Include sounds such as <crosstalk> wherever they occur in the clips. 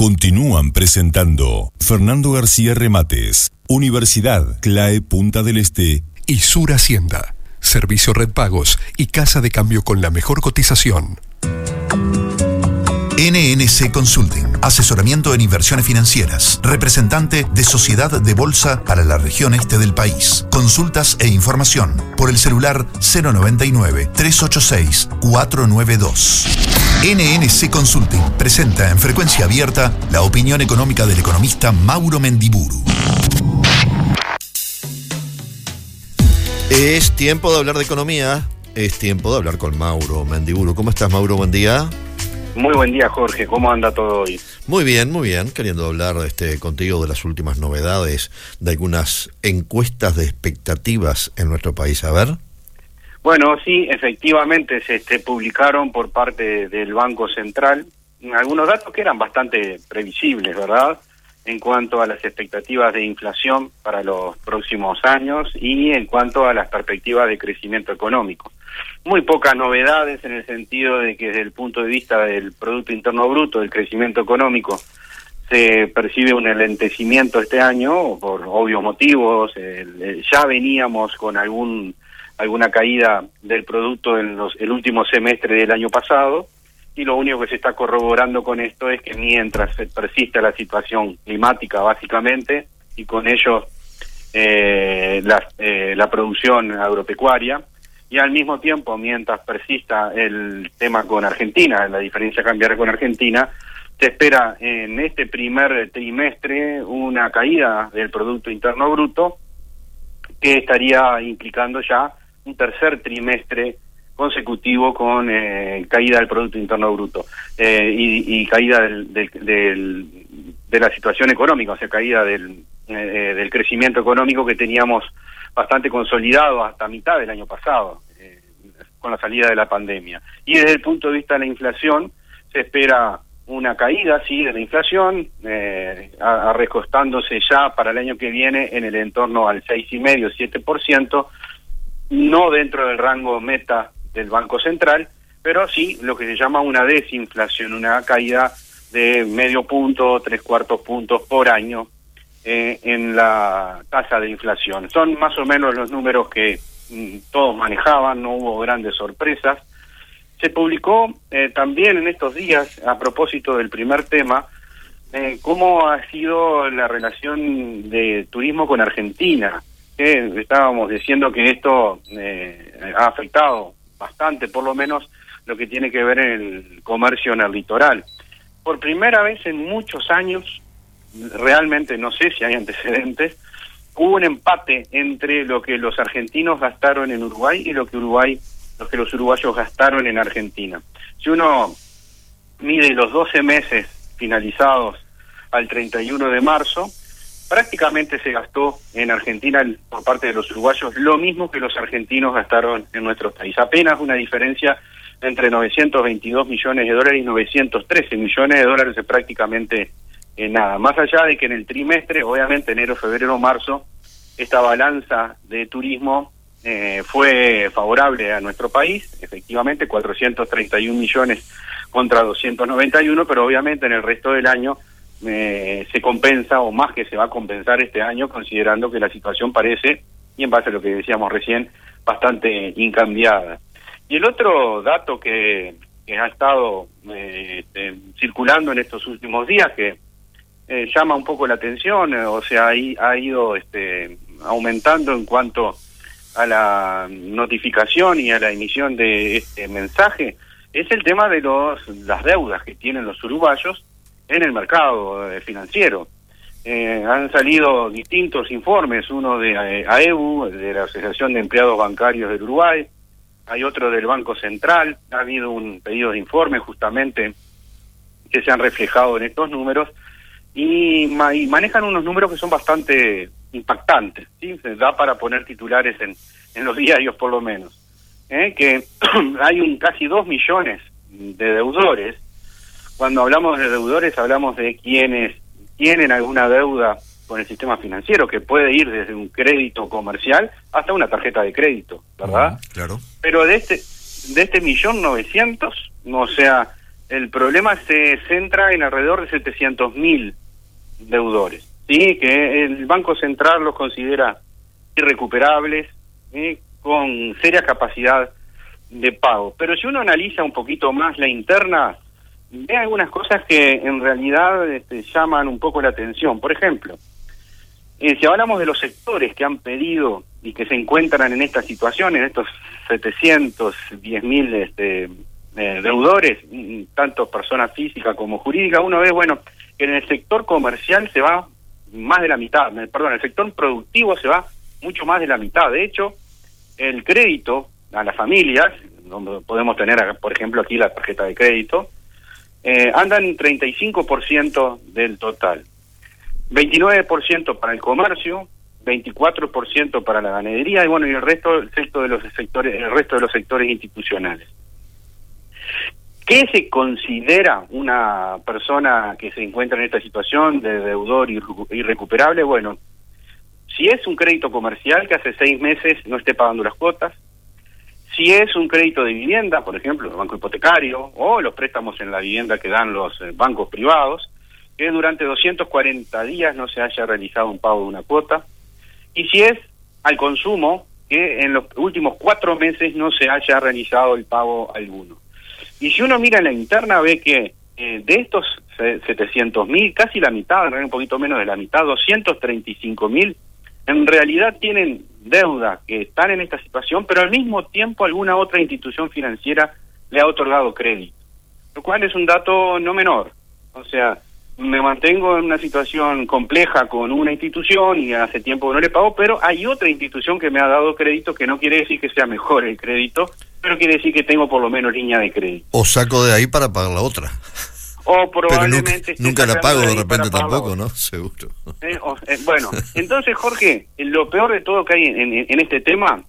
Continúan presentando Fernando García Remates, Universidad CLAE Punta del Este y Sur Hacienda. Servicio Red Pagos y Casa de Cambio con la mejor cotización. NNC Consulting, asesoramiento en inversiones financieras, representante de Sociedad de Bolsa para la región este del país. Consultas e información por el celular 099-386-492. NNC Consulting presenta en frecuencia abierta la opinión económica del economista Mauro Mendiburu. Es tiempo de hablar de economía, es tiempo de hablar con Mauro Mendiburu. ¿Cómo estás, Mauro? Buen día. Muy buen día, Jorge. ¿Cómo anda todo hoy? Muy bien, muy bien. Queriendo hablar este, contigo de las últimas novedades, de algunas encuestas de expectativas en nuestro país. A ver. Bueno, sí, efectivamente se este, publicaron por parte del Banco Central algunos datos que eran bastante previsibles, ¿verdad? En cuanto a las expectativas de inflación para los próximos años y en cuanto a las perspectivas de crecimiento económico muy pocas novedades en el sentido de que desde el punto de vista del Producto Interno Bruto, del crecimiento económico, se percibe un enlentecimiento este año por obvios motivos. ya veníamos con algún alguna caída del producto en los, el último semestre del año pasado y lo único que se está corroborando con esto es que mientras persista la situación climática básicamente y con ello eh, la, eh, la producción agropecuaria, y al mismo tiempo, mientras persista el tema con Argentina, la diferencia cambiar con Argentina, se espera en este primer trimestre una caída del Producto Interno Bruto que estaría implicando ya un tercer trimestre consecutivo con eh, caída del Producto Interno Bruto eh, y, caída del, de la situación económica, o sea, caída del, eh, del crecimiento económico que teníamos bastante consolidado hasta mitad del año pasado, eh, con la salida de la pandemia. Y desde el punto de vista de la inflación, se espera una caída, sí, de la inflación, eh, arrecostándose ya para el año que viene en el entorno al 6,5, 7%, no dentro del rango meta del Banco Central, pero sí lo que se llama una desinflación, una caída de medio punto, tres cuartos puntos por año eh, en la tasa de inflación. Son más o menos los números que mm, todos manejaban, no hubo grandes sorpresas. Se publicó eh, también en estos días, a propósito del primer tema, eh, cómo ha sido la relación de turismo con Argentina. Estábamos diciendo que esto ha afectado bastante, por lo menos, lo que tiene que ver en el comercio en el litoral. Por primera vez en muchos años, realmente no sé si hay antecedentes, hubo un empate entre lo que los argentinos gastaron en Uruguay y lo que Uruguay, lo que los uruguayos gastaron en Argentina. Si uno mide los 12 meses finalizados al 31 de marzo, prácticamente se gastó en Argentina por parte de los uruguayos lo mismo que los argentinos gastaron en nuestro país. Apenas una diferencia entre 922 millones de dólares y 913 millones de dólares es prácticamente eh, nada, más allá de que en el trimestre, obviamente enero, febrero, marzo, esta balanza de turismo eh, fue favorable a nuestro país, efectivamente 431 millones contra 291, pero obviamente en el resto del año eh, se compensa o más que se va a compensar este año considerando que la situación parece, y en base a lo que decíamos recién, bastante incambiada. Y el otro dato que, ha estado este, circulando en estos últimos días, que eh, llama un poco la atención, eh, o sea, ha, ido este, aumentando en cuanto a la notificación y a la emisión de este mensaje, es el tema de los, las deudas que tienen los uruguayos en el mercado eh, financiero. han salido distintos informes, uno de AEBU, de la Asociación de Empleados Bancarios del Uruguay, hay otro del Banco Central, ha habido un pedido de informe justamente que se han reflejado en estos números, y, manejan unos números que son bastante impactantes. Se da para poner titulares en, los <laughs> diarios por lo menos, ¿eh? que <clears throat> hay un casi dos millones de deudores. Cuando hablamos de deudores hablamos de quienes tienen alguna deuda con el sistema financiero, que puede ir desde un crédito comercial hasta una tarjeta de crédito, ¿verdad? claro. Pero de este de este millón novecientos, o sea, el problema se centra en alrededor de 700.000 deudores, ¿sí? que el Banco Central los considera irrecuperables, con seria capacidad de pago. Pero si uno analiza un poquito más la interna, ve algunas cosas que en realidad este, llaman un poco la atención. Por ejemplo, eh, si hablamos de los sectores que han pedido y que se encuentran en esta situación, en estos 710 mil este, eh, deudores, tanto personas físicas como jurídicas, uno ve, bueno, que en el sector comercial se va más de la mitad, perdón, el sector productivo se va mucho más de la mitad. De hecho, el crédito a las familias, donde podemos tener, por ejemplo, aquí la tarjeta de crédito, eh, andan en 35% del total. 29% para el comercio, 24% para la ganadería y bueno, y el resto, el resto de los sectores, el resto de los sectores institucionales. ¿Qué se considera una persona que se encuentra en esta situación de deudor irrecuperable? Bueno, si es un crédito comercial que hace seis meses no esté pagando las cuotas, si es un crédito de vivienda, por ejemplo, el banco hipotecario, o los préstamos en la vivienda que dan los eh, bancos privados, que durante 240 días no se haya realizado un pago de una cuota, y si es al consumo, que en los últimos cuatro meses no se haya realizado el pago alguno. Y si uno mira en la interna, ve que eh, de estos 700 mil, casi la mitad, un poquito menos de la mitad, 235 mil, en realidad tienen deuda que están en esta situación, pero al mismo tiempo alguna otra institución financiera le ha otorgado crédito, lo cual es un dato no menor. O sea, me mantengo en una situación compleja con una institución y hace tiempo que no le pago, pero hay otra institución que me ha dado crédito que no quiere decir que sea mejor el crédito, pero quiere decir que tengo por lo menos línea de crédito. O saco de ahí para pagar la otra. O probablemente... nunca, la pago de repente tampoco, ¿no? <laughs> Seguro. Eh, eh, bueno, entonces Jorge, lo peor de todo que hay en, este tema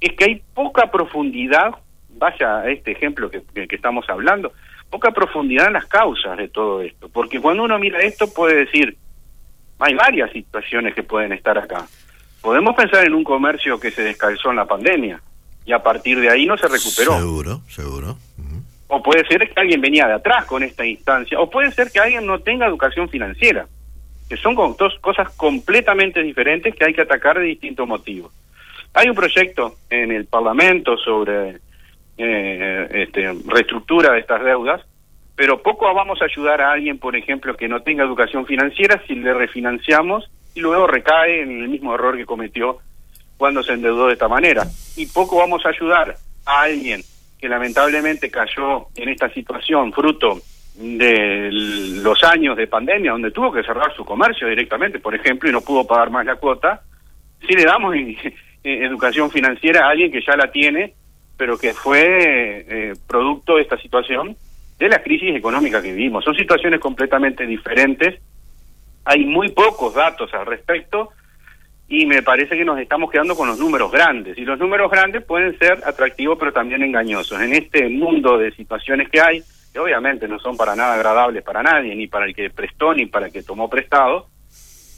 es que hay poca profundidad, vaya a este ejemplo que, que estamos hablando, poca profundidad en las causas de todo esto. Porque cuando uno mira esto puede decir, hay varias situaciones que pueden estar acá. Podemos pensar en un comercio que se descalzó en la pandemia y a partir de ahí no se recuperó. Seguro, seguro. O puede ser que alguien venía de atrás con esta instancia, o puede ser que alguien no tenga educación financiera, que son dos cosas completamente diferentes que hay que atacar de distintos motivos. Hay un proyecto en el Parlamento sobre eh, este, reestructura de estas deudas, pero poco vamos a ayudar a alguien, por ejemplo, que no tenga educación financiera si le refinanciamos y luego recae en el mismo error que cometió cuando se endeudó de esta manera. Y poco vamos a ayudar a alguien que lamentablemente cayó en esta situación fruto de los años de pandemia, donde tuvo que cerrar su comercio directamente, por ejemplo, y no pudo pagar más la cuota, si le damos <laughs> educación financiera a alguien que ya la tiene, pero que fue eh, producto de esta situación de la crisis económica que vivimos. Son situaciones completamente diferentes, hay muy pocos datos al respecto, y me parece que nos estamos quedando con los números grandes. Y los números grandes pueden ser atractivos, pero también engañosos. En este mundo de situaciones que hay, que obviamente no son para nada agradables para nadie, ni para el que prestó, ni para el que tomó prestado,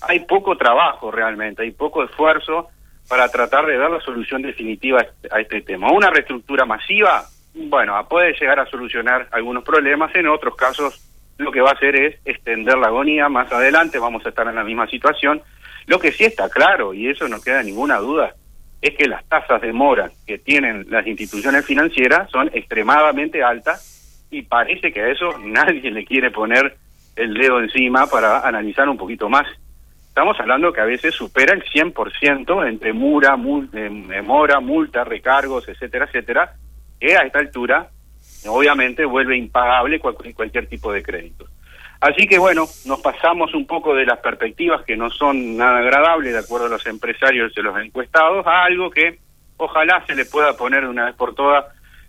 hay poco trabajo realmente, hay poco esfuerzo para tratar de dar la solución definitiva a este tema. Una reestructura masiva, bueno, puede llegar a solucionar algunos problemas, en otros casos lo que va a hacer es extender la agonía, más adelante vamos a estar en la misma situación lo que sí está claro, y eso no queda ninguna duda, es que las tasas de mora que tienen las instituciones financieras son extremadamente altas y parece que a eso nadie le quiere poner el dedo encima para analizar un poquito más. Estamos hablando que a veces supera el 100% entre mura, eh, mora, multa, recargos, etcétera, etcétera, que a esta altura obviamente vuelve impagable cualquier tipo de crédito. Así que bueno, nos pasamos un poco de las perspectivas que no son nada agradables, de acuerdo a los empresarios de los encuestados, a algo que ojalá se le pueda poner de una vez por todas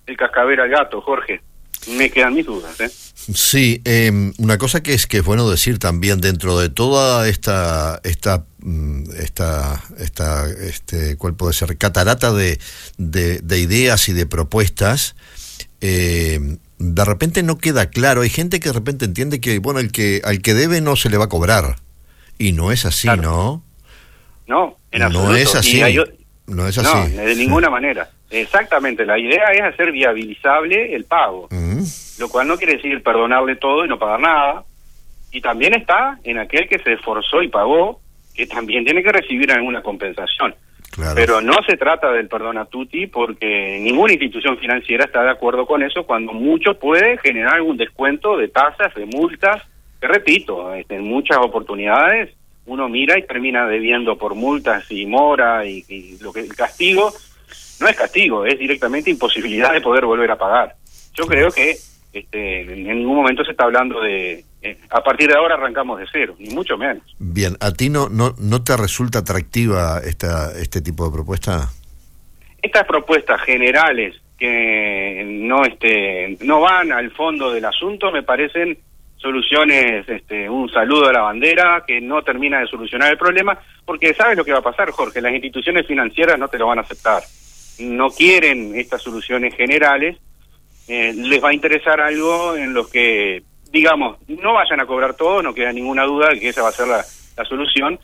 el cascabel al gato, Jorge. Me quedan mis dudas. ¿eh? Sí, em, una cosa que es que es bueno decir también dentro de toda esta esta mm, esta esta este cuál puede ser catarata de, de, de ideas y de propuestas. Eh, de repente no queda claro. Hay gente que de repente entiende que, bueno, el que al que debe no se le va a cobrar. Y no es así, ¿no? No, en absoluto. No es así. No es así. No, de ninguna manera. Exactamente, la idea es hacer viabilizable el pago, Mm. lo cual no quiere decir perdonarle todo y no pagar nada. Y también está en aquel que se esforzó y pagó, que también tiene que recibir alguna compensación. Pero no se trata del perdón a tutti porque ninguna institución financiera está de acuerdo con eso cuando mucho puede generar algún descuento de tasas, de multas. Que repito, este, en muchas oportunidades uno mira y termina debiendo por multas y mora y, y lo que el castigo no es castigo, es directamente imposibilidad de poder volver a pagar. Yo creo que este, en ningún momento se está hablando de eh, a partir de ahora arrancamos de cero, ni mucho menos. Bien, ¿a ti no, no, no te resulta atractiva esta, este tipo de propuesta? Estas propuestas generales que no este no van al fondo del asunto me parecen soluciones este un saludo a la bandera que no termina de solucionar el problema porque sabes lo que va a pasar Jorge las instituciones financieras no te lo van a aceptar no quieren estas soluciones generales eh, les va a interesar algo en los que digamos no vayan a cobrar todo no queda ninguna duda de que esa va a ser la, la solución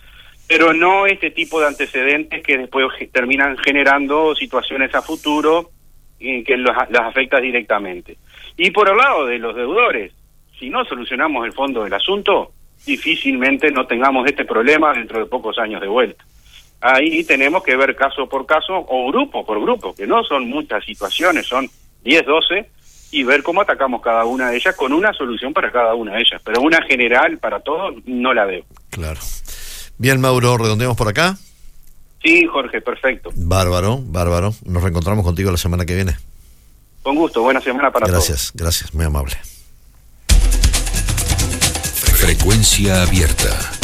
pero no este tipo de antecedentes que después terminan generando situaciones a futuro y que los, las afecta directamente. Y por el lado de los deudores, si no solucionamos el fondo del asunto, difícilmente no tengamos este problema dentro de pocos años de vuelta. Ahí tenemos que ver caso por caso o grupo por grupo, que no son muchas situaciones, son 10, 12, y ver cómo atacamos cada una de ellas con una solución para cada una de ellas. Pero una general para todos no la veo. Claro. Bien, Mauro, redondeamos por acá. Sí, Jorge, perfecto. Bárbaro, bárbaro. Nos reencontramos contigo la semana que viene. Con gusto, buena semana para todos. Gracias, gracias, muy amable. Frecuencia abierta.